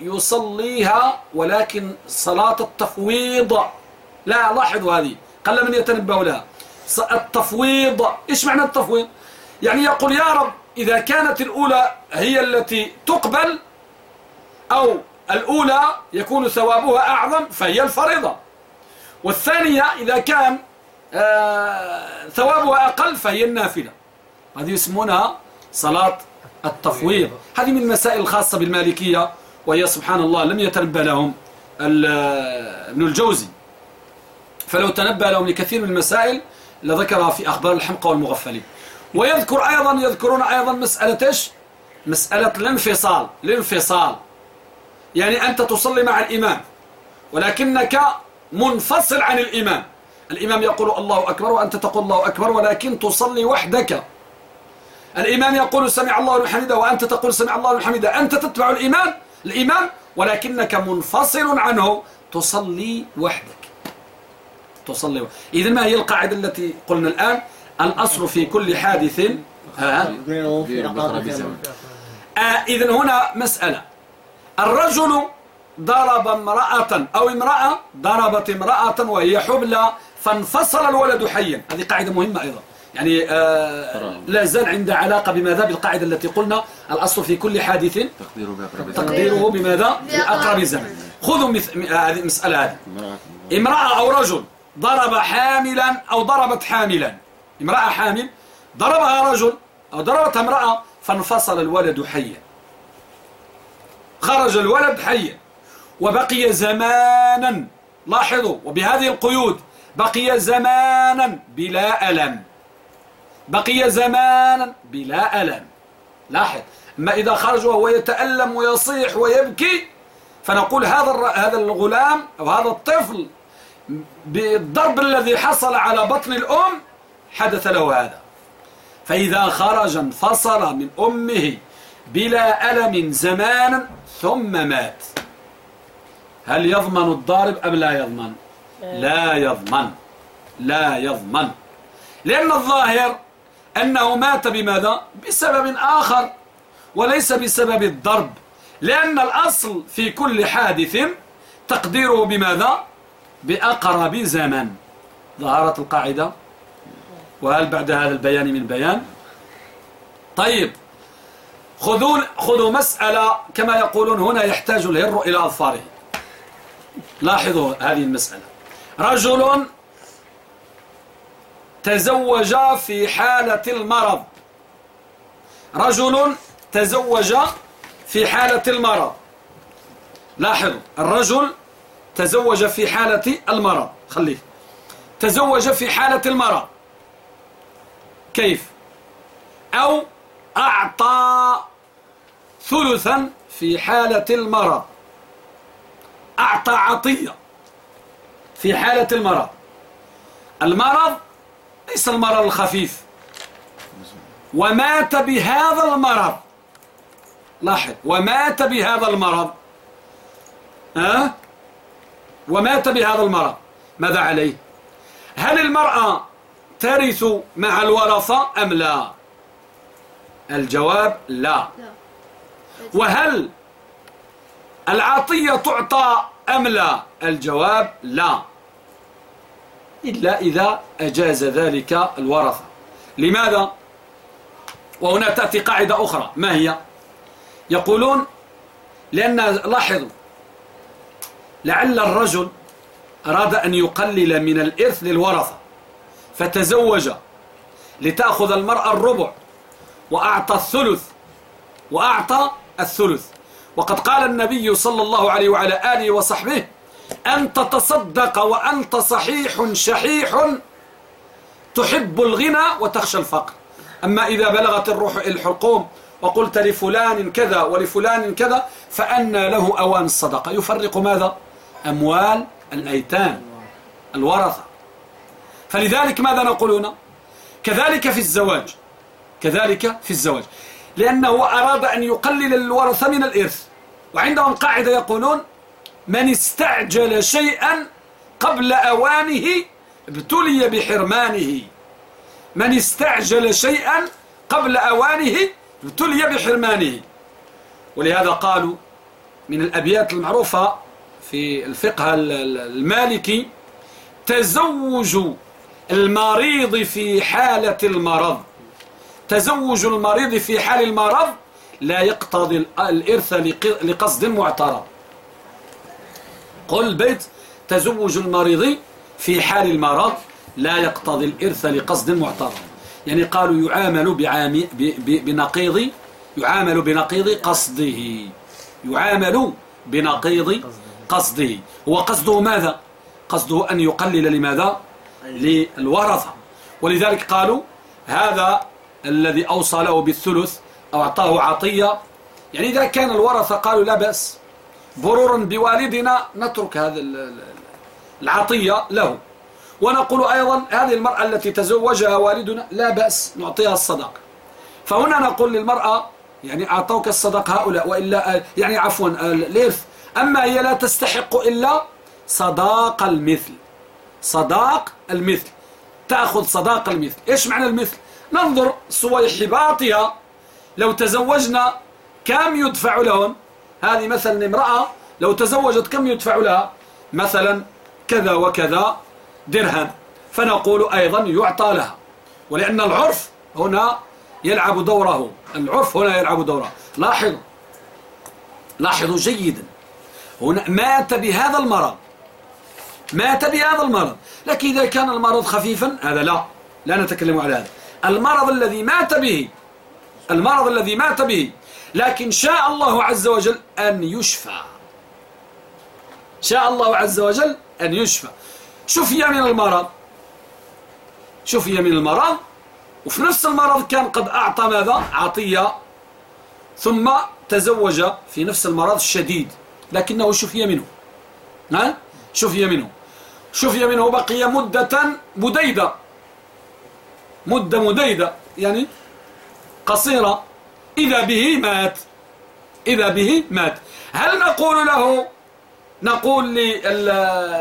يصليها ولكن صلاة التفويض. لا لاحظوا هذه. قل من يتنبه لها. التفويض. إيش معنى التفويض؟ يعني يقول يا رب إذا كانت الأولى هي التي تقبل أو الأولى يكون ثوابها أعظم فهي الفريضة. والثانية إذا كان آه ثوابها أقل فهي النافلة. هذه يسمونها صلاة التفويض. هذه من المسائل الخاصة بالمالكية وهي سبحان الله لم يتنبى لهم ابن الجوزي. فلو تنبى لهم لكثير من المسائل لذكرها في أخبار الحمقى والمغفلين. ويذكر أيضا يذكرون أيضا مسألة إيش؟ مسألة الانفصال. الانفصال. يعني أنت تصلي مع الإمام ولكنك منفصل عن الإمام. الإمام يقول الله أكبر وأنت تقول الله أكبر ولكن تصلي وحدك. الإمام يقول سمع الله حمده وأنت تقول سمع الله حمده. أنت تتبع الإمام؟ الإمام ولكنك منفصل عنه. تصلي وحدك. تصلي إذا ما هي القاعدة التي قلنا الآن؟ الأصل في كل حادث ها؟ آه إذا هنا مسألة. الرجل ضرب امرأة أو امرأة ضربت امرأة وهي حبلى فانفصل الولد حيا. هذه قاعدة مهمة أيضا. يعني آه لا زال عند علاقة بماذا؟ بالقاعدة التي قلنا الأصل في كل حادث. تقديره بأقرب تقديره بماذا؟ بأقرب زمن. خذوا هذه المسألة هذه. امرأة. أو رجل ضرب حاملا أو ضربت حاملا. امرأة حامل ضربها رجل أو ضربتها امرأة فانفصل الولد حيا. خرج الولد حيا. وبقي زمانا. لاحظوا وبهذه القيود بقي زمانا بلا ألم. بقي زمانا بلا ألم. لاحظ أما إذا خرج وهو يتألم ويصيح ويبكي فنقول هذا هذا الغلام أو هذا الطفل بالضرب الذي حصل على بطن الأم حدث له هذا. فإذا خرج انفصل من أمه بلا ألم زمانا ثم مات. هل يضمن الضارب أم لا يضمن؟ لا يضمن. لا يضمن. لأن الظاهر أنه مات بماذا؟ بسبب آخر وليس بسبب الضرب. لأن الأصل في كل حادث تقديره بماذا؟ بأقرب زمن. ظهرت القاعدة؟ وهل بعد هذا البيان من بيان؟ طيب خذوا خذوا مسألة كما يقولون هنا يحتاج الهر إلى أظفاره. لاحظوا هذه المسألة. رجل تزوج في حالة المرض. رجل تزوج في حالة المرض. لاحظوا الرجل تزوج في حالة المرض. خليه. تزوج في حالة المرض. كيف؟ أو أعطى ثلثا في حالة المرض. أعطى عطية في حالة المرض. المرض ليس المرض الخفيف. ومات بهذا المرض. لاحظ ومات بهذا المرض. ها؟ ومات بهذا المرض. ماذا عليه؟ هل المرأة ترث مع الورثة أم لا؟ الجواب لا. وهل العطية تعطى أم لا؟ الجواب لا. إلا إذا أجاز ذلك الورثة. لماذا؟ وهنا تأتي قاعدة أخرى. ما هي؟ يقولون لأن لاحظوا لعل الرجل أراد أن يقلل من الإرث للورثة فتزوج لتأخذ المرأة الربع وأعطى الثلث وأعطى الثلث. وقد قال النبي صلى الله عليه وعلى آله وصحبه أن تتصدق وأنت صحيح شحيح تحب الغنى وتخشى الفقر. أما إذا بلغت الروح الحلقوم وقلت لفلان كذا ولفلان كذا فأن له أوان الصدقة. يفرق ماذا؟ أموال الأيتام الورثة. فلذلك ماذا نقولون كذلك في الزواج كذلك في الزواج. لأنه أراد أن يقلل الورثة من الإرث. وعندهم قاعدة يقولون من استعجل شيئا قبل أوانه ابتلي بحرمانه. من استعجل شيئا قبل أوانه ابتلي بحرمانه. ولهذا قالوا من الأبيات المعروفة في الفقه المالكي تزوج المريض في حالة المرض. تزوج المريض في حال المرض لا يقتضي الإرث لقصد معترض. قل بيت تزوج المريض في حال المرض لا يقتضي الإرث لقصد معترض. يعني قالوا يعامل بنقيض يعامل بنقيض قصده. يعامل بنقيض قصده. هو قصده ماذا؟ قصده أن يقلل لماذا؟ للورثة. ولذلك قالوا هذا الذي أوصى له بالثلث أو أعطاه عطية. يعني إذا كان الورثة قالوا لا بأس. برورا بوالدنا نترك هذا العطية له. ونقول أيضا هذه المرأة التي تزوجها والدنا لا بأس نعطيها الصدق. فهنا نقول للمرأة يعني أعطوك الصدق هؤلاء وإلا يعني عفوا الإرث. أما هي لا تستحق إلا صداق المثل. صداق المثل. تأخذ صداق المثل. إيش معنى المثل؟ ننظر صويحباتها لو تزوجنا كم يدفع لهم؟ هذه مثلا امرأة لو تزوجت كم يدفع لها؟ مثلا كذا وكذا درهم. فنقول أيضا يعطى لها. ولأن العرف هنا يلعب دوره. العرف هنا يلعب دوره. لاحظوا. لاحظوا جيدا. هنا مات بهذا المرض. مات بهذا المرض. لكن إذا كان المرض خفيفا هذا لا. لا نتكلم على هذا. المرض الذي مات به المرض الذي مات به لكن شاء الله عز وجل أن يشفى. شاء الله عز وجل أن يشفى. شفي من المرض. شفي من المرض. وفي نفس المرض كان قد أعطى ماذا؟ عطية. ثم تزوج في نفس المرض الشديد. لكنه شفي منه. ها؟ شفي منه. شفي منه. بقي مدة مديدة. مدة مديدة. يعني قصيرة. إذا به مات. إذا به مات. هل نقول له نقول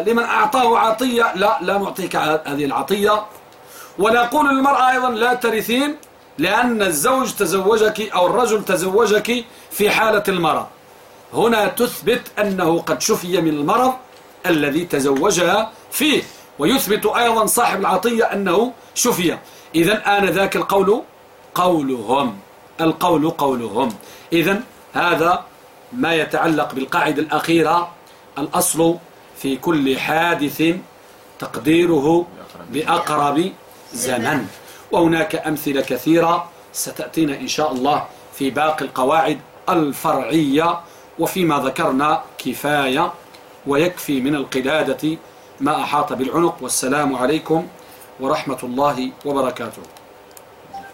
لمن أعطاه عطية؟ لا لا نعطيك هذه العطية. ونقول للمرأة أيضا لا ترثين لأن الزوج تزوجك أو الرجل تزوجك في حالة المرض. هنا تثبت أنه قد شفي من المرض الذي تزوجها فيه. ويثبت أيضا صاحب العطية أنه شفي. إذا آن ذاك القول قولهم القول قولهم. إذا هذا ما يتعلق بالقاعدة الأخيرة. الأصل في كل حادث تقديره بأقرب زمن. وهناك أمثلة كثيرة ستأتينا إن شاء الله في باقي القواعد الفرعية. وفيما ذكرنا كفاية ويكفي من القلادة ما أحاط بالعنق. والسلام عليكم ورحمة الله وبركاته.